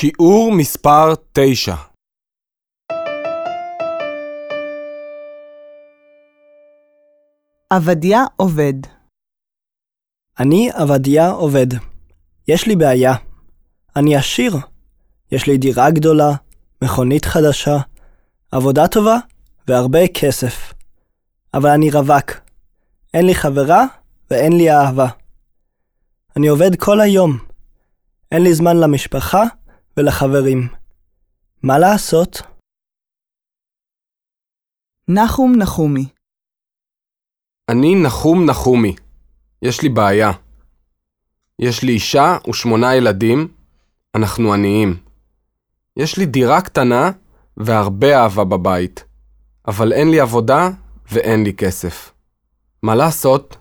שיעור מספר 9 עבדיה עובד. אני עבדיה עובד. יש לי בעיה. אני עשיר. יש לי דירה גדולה, מכונית חדשה, עבודה טובה והרבה כסף. אבל אני רווק. אין לי חברה ואין לי אהבה. אני עובד כל היום. אין לי זמן למשפחה ולחברים. מה לעשות? נחום נחומי. אני נחום נחומי. יש לי בעיה. יש לי אישה ושמונה ילדים, אנחנו עניים. יש לי דירה קטנה והרבה אהבה בבית, אבל אין לי עבודה ואין לי כסף. מה לעשות?